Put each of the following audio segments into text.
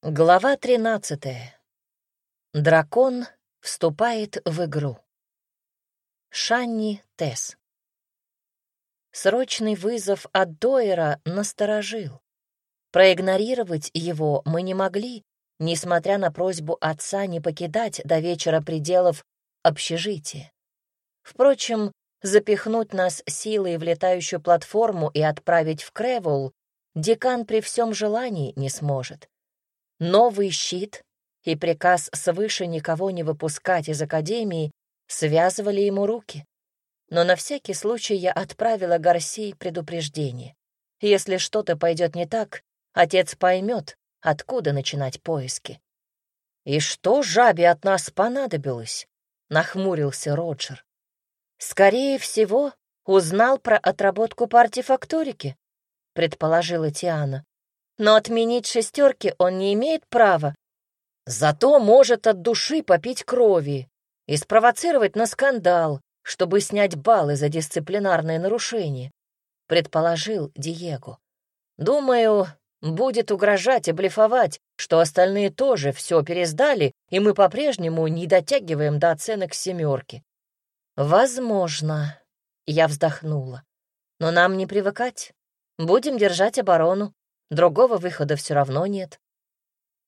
Глава 13. Дракон вступает в игру. Шанни Тесс. Срочный вызов от Дойера насторожил. Проигнорировать его мы не могли, несмотря на просьбу отца не покидать до вечера пределов общежития. Впрочем, запихнуть нас силой в летающую платформу и отправить в Кревул декан при всем желании не сможет. Новый щит и приказ свыше никого не выпускать из академии связывали ему руки. Но на всякий случай я отправила Гарсии предупреждение. Если что-то пойдет не так, отец поймет, откуда начинать поиски. «И что жабе от нас понадобилось?» — нахмурился Роджер. «Скорее всего, узнал про отработку по артефакторике», — предположила Тиана. «Но отменить шестерки он не имеет права. Зато может от души попить крови и спровоцировать на скандал, чтобы снять баллы за дисциплинарное нарушение», — предположил Диего. «Думаю, будет угрожать и блефовать, что остальные тоже все пересдали, и мы по-прежнему не дотягиваем до оценок семерки. «Возможно», — я вздохнула. «Но нам не привыкать. Будем держать оборону. Другого выхода все равно нет».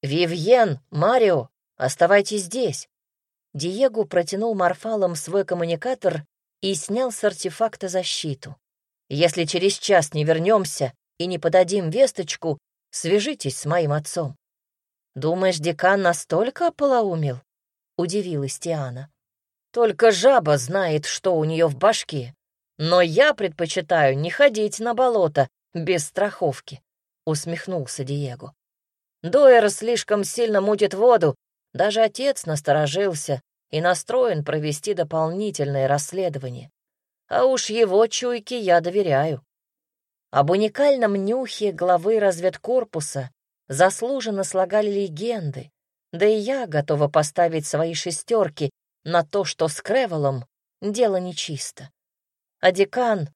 «Вивьен, Марио, оставайтесь здесь». Диего протянул Марфалом свой коммуникатор и снял с артефакта защиту. «Если через час не вернемся и не подадим весточку, свяжитесь с моим отцом». «Думаешь, декан настолько ополоумел?» — удивилась Тиана. Только жаба знает, что у нее в башке. Но я предпочитаю не ходить на болото без страховки», — усмехнулся Диего. Дойер слишком сильно мутит воду, даже отец насторожился и настроен провести дополнительное расследование. А уж его чуйке я доверяю. Об уникальном нюхе главы разведкорпуса заслуженно слагали легенды, да и я готова поставить свои шестерки на то, что с Кревелом дело нечисто. А декан,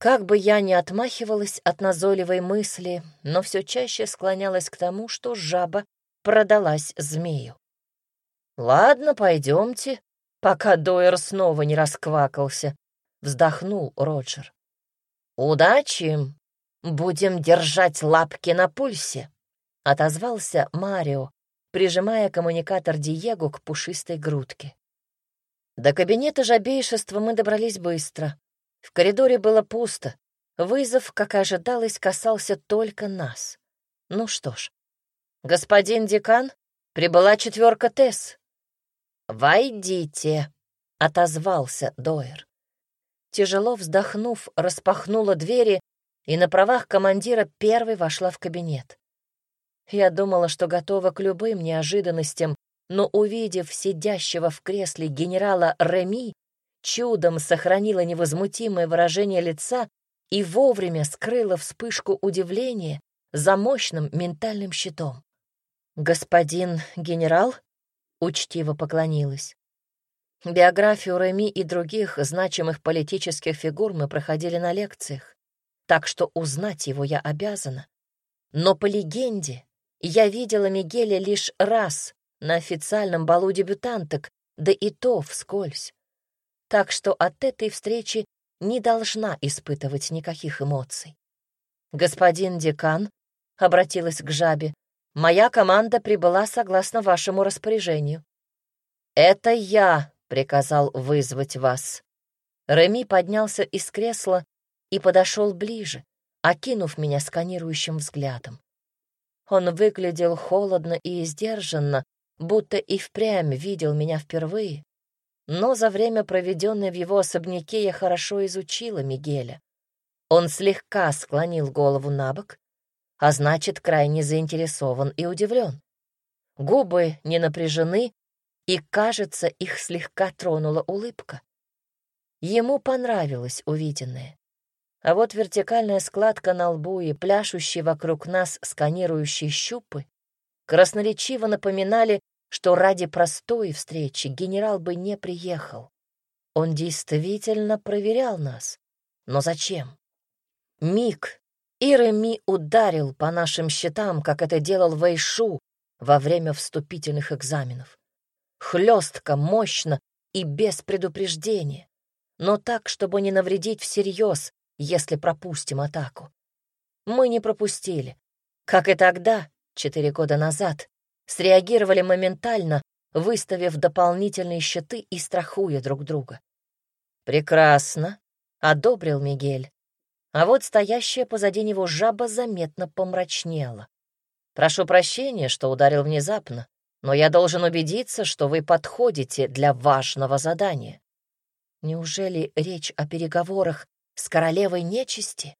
как бы я ни отмахивалась от назойливой мысли, но все чаще склонялась к тому, что жаба продалась змею. «Ладно, пойдемте, пока Дойер снова не расквакался», — вздохнул Роджер. «Удачи! Будем держать лапки на пульсе», — отозвался Марио, прижимая коммуникатор Диего к пушистой грудке. До кабинета жабейшества мы добрались быстро. В коридоре было пусто. Вызов, как и ожидалось, касался только нас. Ну что ж, господин декан, прибыла четверка Тесс. «Войдите», — отозвался Дойер. Тяжело вздохнув, распахнула двери и на правах командира первой вошла в кабинет. Я думала, что готова к любым неожиданностям но, увидев сидящего в кресле генерала Реми, чудом сохранила невозмутимое выражение лица и вовремя скрыла вспышку удивления за мощным ментальным щитом. «Господин генерал?» — учтиво поклонилась. Биографию Реми и других значимых политических фигур мы проходили на лекциях, так что узнать его я обязана. Но по легенде я видела Мигеля лишь раз на официальном балу дебютанток, да и то вскользь. Так что от этой встречи не должна испытывать никаких эмоций. «Господин декан», — обратилась к жабе, — «моя команда прибыла согласно вашему распоряжению». «Это я», — приказал вызвать вас. Реми поднялся из кресла и подошел ближе, окинув меня сканирующим взглядом. Он выглядел холодно и сдержанно, будто и впрямь видел меня впервые, но за время, проведенное в его особняке, я хорошо изучила Мигеля. Он слегка склонил голову на бок, а значит, крайне заинтересован и удивлен. Губы не напряжены, и, кажется, их слегка тронула улыбка. Ему понравилось увиденное. А вот вертикальная складка на лбу и пляшущие вокруг нас сканирующие щупы красноречиво напоминали что ради простой встречи генерал бы не приехал. Он действительно проверял нас. Но зачем? Миг, и Реми ударил по нашим счетам, как это делал Вэйшу, во время вступительных экзаменов. Хлестко, мощно и без предупреждения, но так, чтобы не навредить всерьез, если пропустим атаку. Мы не пропустили. Как и тогда, четыре года назад, среагировали моментально, выставив дополнительные щиты и страхуя друг друга. «Прекрасно», — одобрил Мигель. А вот стоящая позади него жаба заметно помрачнела. «Прошу прощения, что ударил внезапно, но я должен убедиться, что вы подходите для важного задания». Неужели речь о переговорах с королевой нечисти?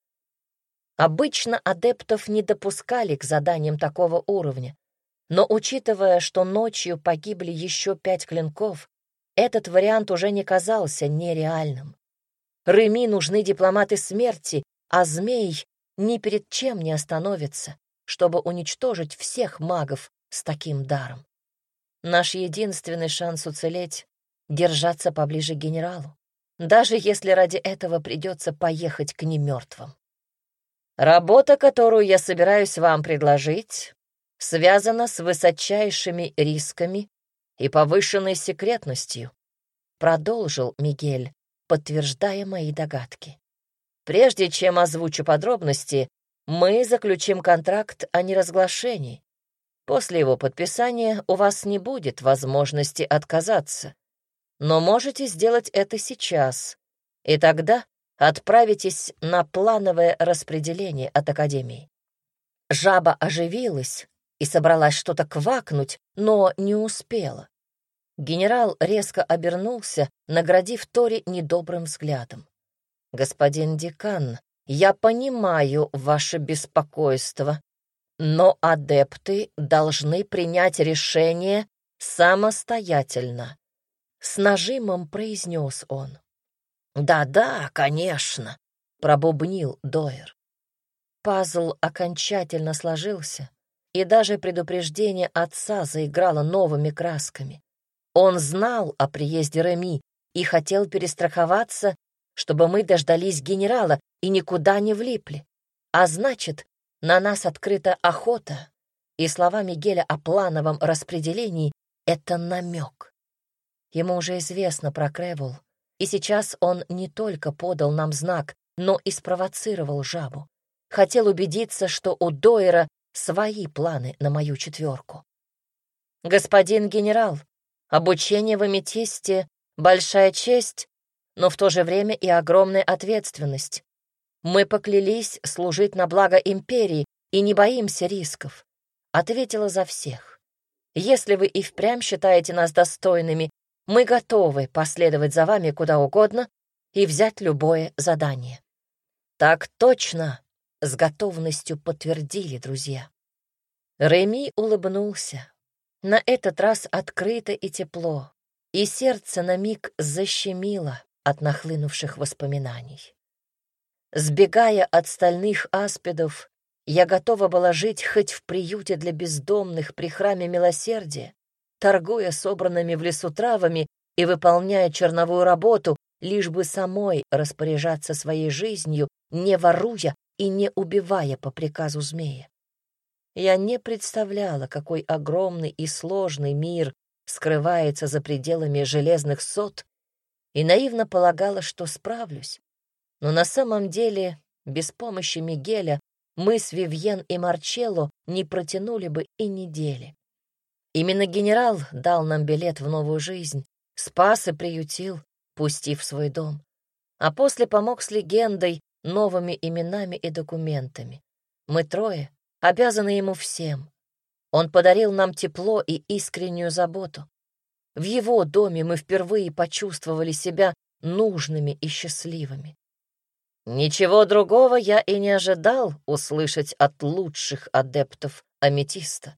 Обычно адептов не допускали к заданиям такого уровня, но учитывая, что ночью погибли еще пять клинков, этот вариант уже не казался нереальным. Реми нужны дипломаты смерти, а змей ни перед чем не остановится, чтобы уничтожить всех магов с таким даром. Наш единственный шанс уцелеть — держаться поближе к генералу, даже если ради этого придется поехать к немертвым. Работа, которую я собираюсь вам предложить, связана с высочайшими рисками и повышенной секретностью, продолжил Мигель, подтверждая мои догадки. Прежде чем озвучу подробности, мы заключим контракт о неразглашении. После его подписания у вас не будет возможности отказаться. Но можете сделать это сейчас, и тогда отправитесь на плановое распределение от Академии. Жаба оживилась и собралась что-то квакнуть, но не успела. Генерал резко обернулся, наградив Тори недобрым взглядом. «Господин декан, я понимаю ваше беспокойство, но адепты должны принять решение самостоятельно», — с нажимом произнес он. «Да-да, конечно», — пробубнил Дойер. Пазл окончательно сложился, и даже предупреждение отца заиграло новыми красками. Он знал о приезде Реми и хотел перестраховаться, чтобы мы дождались генерала и никуда не влипли. А значит, на нас открыта охота, и слова Мигеля о плановом распределении — это намек. Ему уже известно про Кревул, и сейчас он не только подал нам знак, но и спровоцировал жабу. Хотел убедиться, что у Дойера свои планы на мою четверку. «Господин генерал, обучение в Аметисте — большая честь, но в то же время и огромная ответственность. Мы поклялись служить на благо империи и не боимся рисков», — ответила за всех. «Если вы и впрямь считаете нас достойными мы готовы последовать за вами куда угодно и взять любое задание». «Так точно!» — с готовностью подтвердили друзья. Реми улыбнулся. На этот раз открыто и тепло, и сердце на миг защемило от нахлынувших воспоминаний. Сбегая от стальных аспидов, я готова была жить хоть в приюте для бездомных при храме милосердия, торгуя собранными в лесу травами и выполняя черновую работу, лишь бы самой распоряжаться своей жизнью, не воруя и не убивая по приказу змея. Я не представляла, какой огромный и сложный мир скрывается за пределами железных сот, и наивно полагала, что справлюсь. Но на самом деле, без помощи Мигеля, мы с Вивьен и Марчелло не протянули бы и недели. Именно генерал дал нам билет в новую жизнь, спас и приютил, пустив в свой дом. А после помог с легендой, новыми именами и документами. Мы трое обязаны ему всем. Он подарил нам тепло и искреннюю заботу. В его доме мы впервые почувствовали себя нужными и счастливыми. Ничего другого я и не ожидал услышать от лучших адептов аметиста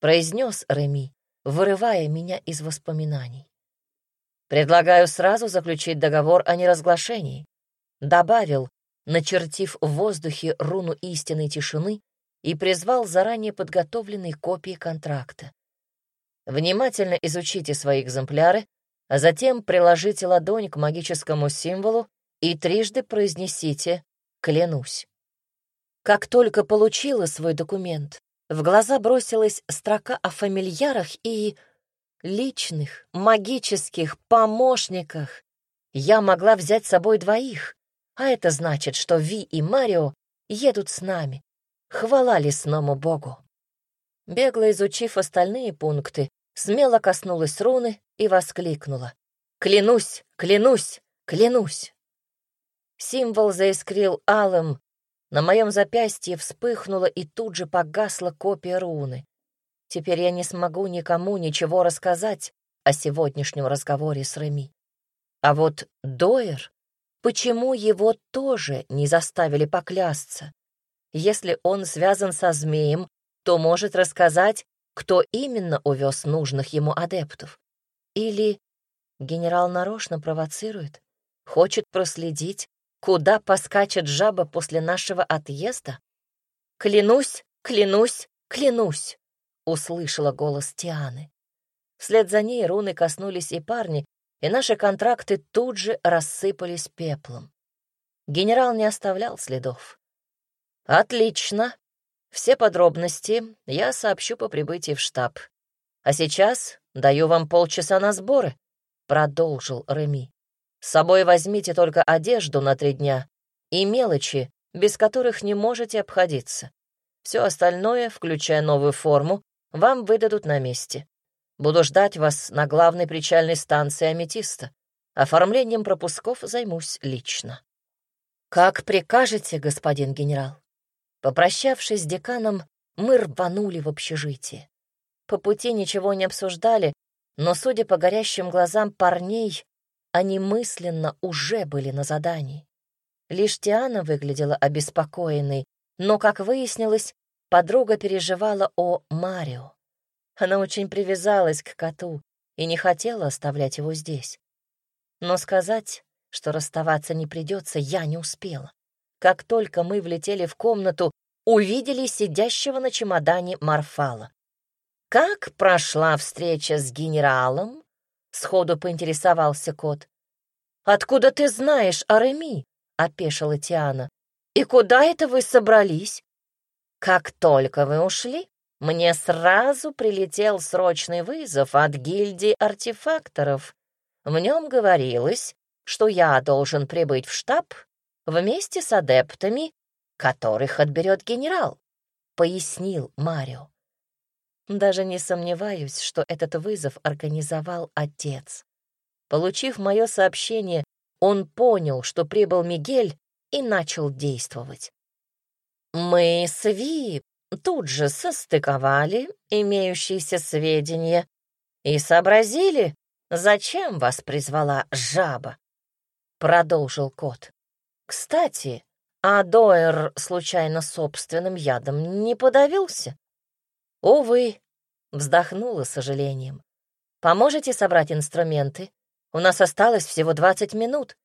произнес Реми, вырывая меня из воспоминаний. «Предлагаю сразу заключить договор о неразглашении», добавил, начертив в воздухе руну истинной тишины и призвал заранее подготовленные копии контракта. Внимательно изучите свои экземпляры, а затем приложите ладонь к магическому символу и трижды произнесите «клянусь». Как только получила свой документ, в глаза бросилась строка о фамильярах и личных, магических помощниках. Я могла взять с собой двоих, а это значит, что Ви и Марио едут с нами. Хвала лесному богу. Бегло изучив остальные пункты, смело коснулась руны и воскликнула. «Клянусь, клянусь, клянусь!» Символ заискрил алым, на моем запястье вспыхнула и тут же погасла копия руны. Теперь я не смогу никому ничего рассказать о сегодняшнем разговоре с Реми. А вот Дойер, почему его тоже не заставили поклясться? Если он связан со змеем, то может рассказать, кто именно увез нужных ему адептов. Или генерал нарочно провоцирует, хочет проследить, куда поскачет жаба после нашего отъезда? Клянусь, клянусь, клянусь услышала голос Тианы. Вслед за ней руны коснулись и парни, и наши контракты тут же рассыпались пеплом. Генерал не оставлял следов. «Отлично. Все подробности я сообщу по прибытии в штаб. А сейчас даю вам полчаса на сборы», — продолжил Реми. «С собой возьмите только одежду на три дня и мелочи, без которых не можете обходиться. Все остальное, включая новую форму, вам выдадут на месте. Буду ждать вас на главной причальной станции Аметиста. Оформлением пропусков займусь лично. Как прикажете, господин генерал. Попрощавшись с деканом, мы рванули в общежитие. По пути ничего не обсуждали, но, судя по горящим глазам парней, они мысленно уже были на задании. Лишь Тиана выглядела обеспокоенной, но, как выяснилось, Подруга переживала о Марио. Она очень привязалась к коту и не хотела оставлять его здесь. Но сказать, что расставаться не придется, я не успела. Как только мы влетели в комнату, увидели сидящего на чемодане Марфала. «Как прошла встреча с генералом?» — сходу поинтересовался кот. «Откуда ты знаешь о Реми?» — опешила Тиана. «И куда это вы собрались?» Как только вы ушли, мне сразу прилетел срочный вызов от гильдии артефакторов. В нем говорилось, что я должен прибыть в штаб вместе с адептами, которых отберет генерал, — пояснил Марио. Даже не сомневаюсь, что этот вызов организовал отец. Получив мое сообщение, он понял, что прибыл Мигель и начал действовать. Мы с Ви тут же состыковали имеющиеся сведения и сообразили, зачем вас призвала жаба, — продолжил кот. Кстати, а Доер случайно собственным ядом не подавился? Увы, вздохнула с сожалением. Поможете собрать инструменты? У нас осталось всего двадцать минут.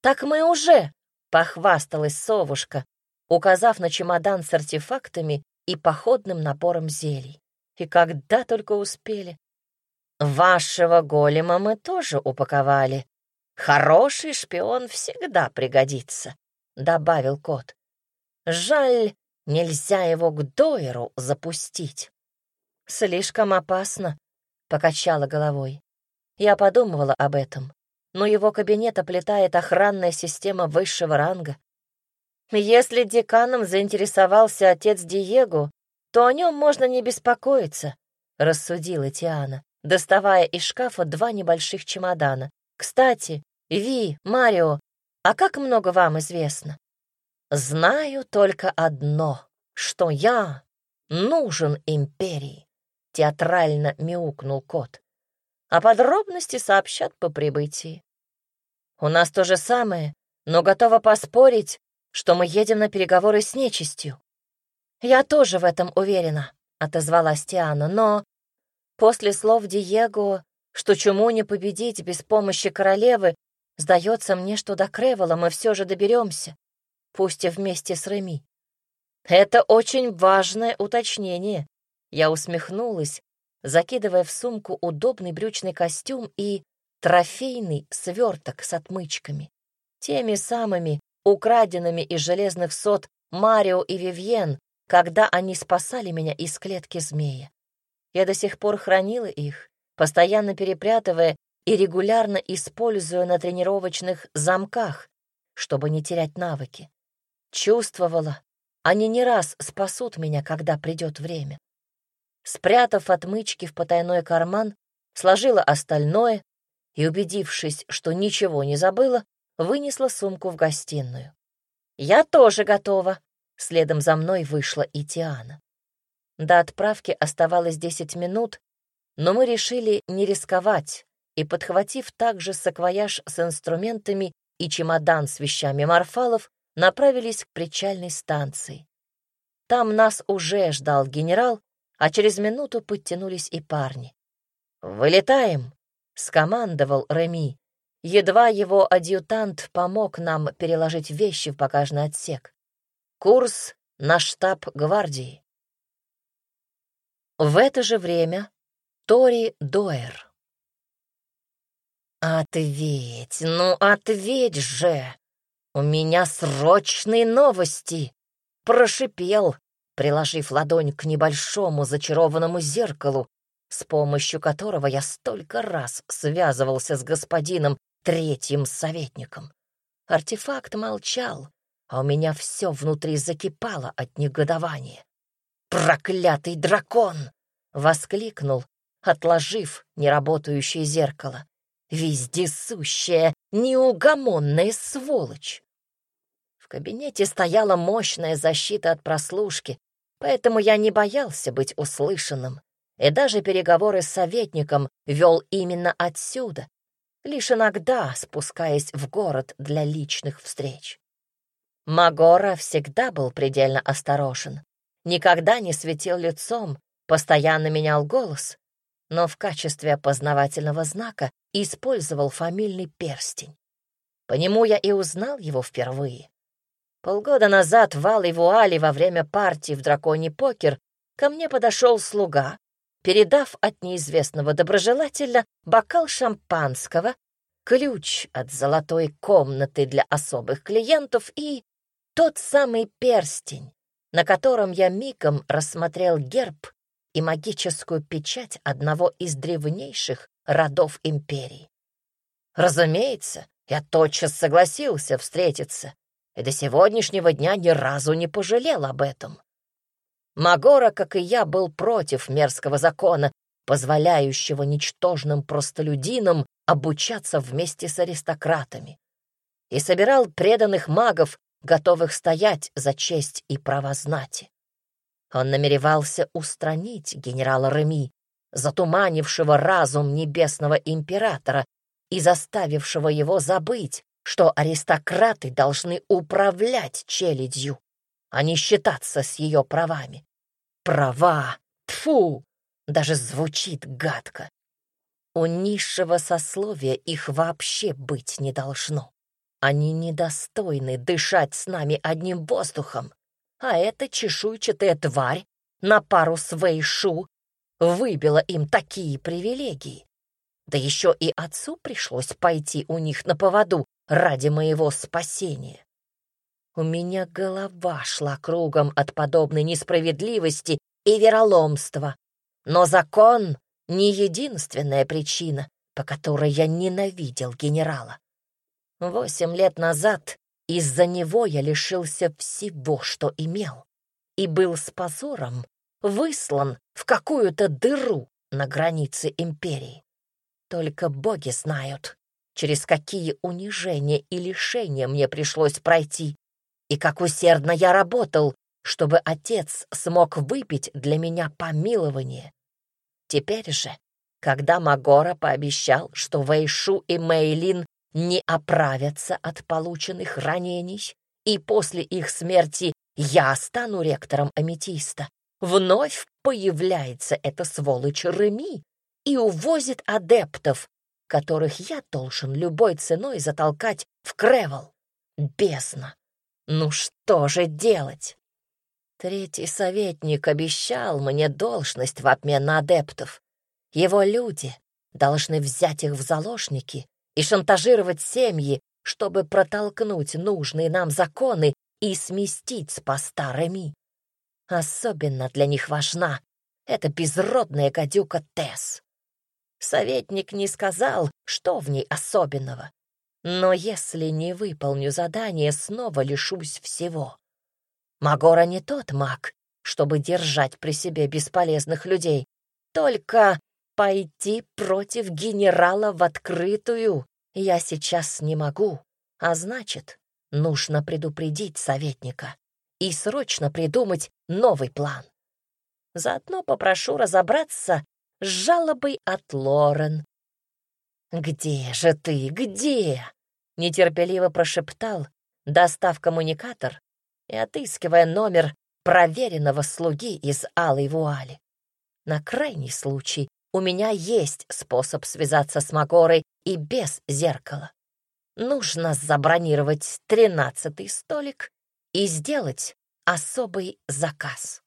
Так мы уже, — похвасталась совушка, указав на чемодан с артефактами и походным набором зелий. И когда только успели. Вашего голема мы тоже упаковали. Хороший шпион всегда пригодится, — добавил кот. Жаль, нельзя его к Дойеру запустить. Слишком опасно, — покачала головой. Я подумывала об этом, но его кабинет оплетает охранная система высшего ранга. Если деканом заинтересовался отец Диего, то о нем можно не беспокоиться, — рассудила Тиана, доставая из шкафа два небольших чемодана. «Кстати, Ви, Марио, а как много вам известно?» «Знаю только одно, что я нужен империи», — театрально мяукнул кот. «А подробности сообщат по прибытии». «У нас то же самое, но готова поспорить, что мы едем на переговоры с нечистью. Я тоже в этом уверена, отозвалась Тиана, но после слов Диего, что чуму не победить без помощи королевы, сдается мне, что до Кревела мы все же доберемся, пусть и вместе с Реми. Это очень важное уточнение. Я усмехнулась, закидывая в сумку удобный брючный костюм и трофейный сверток с отмычками. Теми самыми, украденными из железных сот Марио и Вивьен, когда они спасали меня из клетки змея. Я до сих пор хранила их, постоянно перепрятывая и регулярно используя на тренировочных замках, чтобы не терять навыки. Чувствовала, они не раз спасут меня, когда придет время. Спрятав отмычки в потайной карман, сложила остальное и, убедившись, что ничего не забыла, вынесла сумку в гостиную. «Я тоже готова», — следом за мной вышла и Тиана. До отправки оставалось десять минут, но мы решили не рисковать и, подхватив также саквояж с инструментами и чемодан с вещами Марфалов, направились к причальной станции. Там нас уже ждал генерал, а через минуту подтянулись и парни. «Вылетаем!» — скомандовал Реми. Едва его адъютант помог нам переложить вещи в багажный отсек. Курс на штаб гвардии. В это же время Тори Доер. «Ответь, ну ответь же! У меня срочные новости!» Прошипел, приложив ладонь к небольшому зачарованному зеркалу, с помощью которого я столько раз связывался с господином третьим советником. Артефакт молчал, а у меня все внутри закипало от негодования. «Проклятый дракон!» — воскликнул, отложив неработающее зеркало. «Вездесущая, неугомонная сволочь!» В кабинете стояла мощная защита от прослушки, поэтому я не боялся быть услышанным, и даже переговоры с советником вел именно отсюда, лишь иногда спускаясь в город для личных встреч. Магора всегда был предельно осторожен, никогда не светил лицом, постоянно менял голос, но в качестве опознавательного знака использовал фамильный перстень. По нему я и узнал его впервые. Полгода назад в Алой Вуале во время партии в драконий покер ко мне подошел слуга, передав от неизвестного доброжелателя бокал шампанского, ключ от золотой комнаты для особых клиентов и тот самый перстень, на котором я мигом рассмотрел герб и магическую печать одного из древнейших родов империи. Разумеется, я тотчас согласился встретиться и до сегодняшнего дня ни разу не пожалел об этом. Магора, как и я, был против мерзкого закона, позволяющего ничтожным простолюдинам обучаться вместе с аристократами, и собирал преданных магов готовых стоять за честь и права знати. Он намеревался устранить генерала Реми, затуманившего разум небесного императора и заставившего его забыть, что аристократы должны управлять челядью, а не считаться с ее правами. Права! Тфу! Даже звучит гадко. У низшего сословия их вообще быть не должно. Они недостойны дышать с нами одним воздухом. А эта чешуйчатая тварь на пару с Вэйшу выбила им такие привилегии. Да еще и отцу пришлось пойти у них на поводу ради моего спасения. У меня голова шла кругом от подобной несправедливости и вероломства. Но закон — не единственная причина, по которой я ненавидел генерала. Восемь лет назад из-за него я лишился всего, что имел, и был с позором выслан в какую-то дыру на границе империи. Только боги знают, через какие унижения и лишения мне пришлось пройти, и как усердно я работал, чтобы отец смог выпить для меня помилование. Теперь же, когда Магора пообещал, что Вэйшу и Мейлин не оправятся от полученных ранений, и после их смерти я стану ректором аметиста. Вновь появляется эта сволочь Реми и увозит адептов, которых я должен любой ценой затолкать в Кревел. Бездна! Ну что же делать? Третий советник обещал мне должность в обмен на адептов. Его люди должны взять их в заложники и шантажировать семьи, чтобы протолкнуть нужные нам законы и сместить с поста Реми. Особенно для них важна эта безродная гадюка Тесс. Советник не сказал, что в ней особенного. Но если не выполню задание, снова лишусь всего. Магора не тот маг, чтобы держать при себе бесполезных людей. Только пойти против генерала в открытую я сейчас не могу. А значит, нужно предупредить советника и срочно придумать новый план. Заодно попрошу разобраться с жалобой от Лорен. «Где же ты, где?» — нетерпеливо прошептал, достав коммуникатор и отыскивая номер проверенного слуги из алой вуали. На крайний случай у меня есть способ связаться с Макорой и без зеркала. Нужно забронировать тринадцатый столик и сделать особый заказ.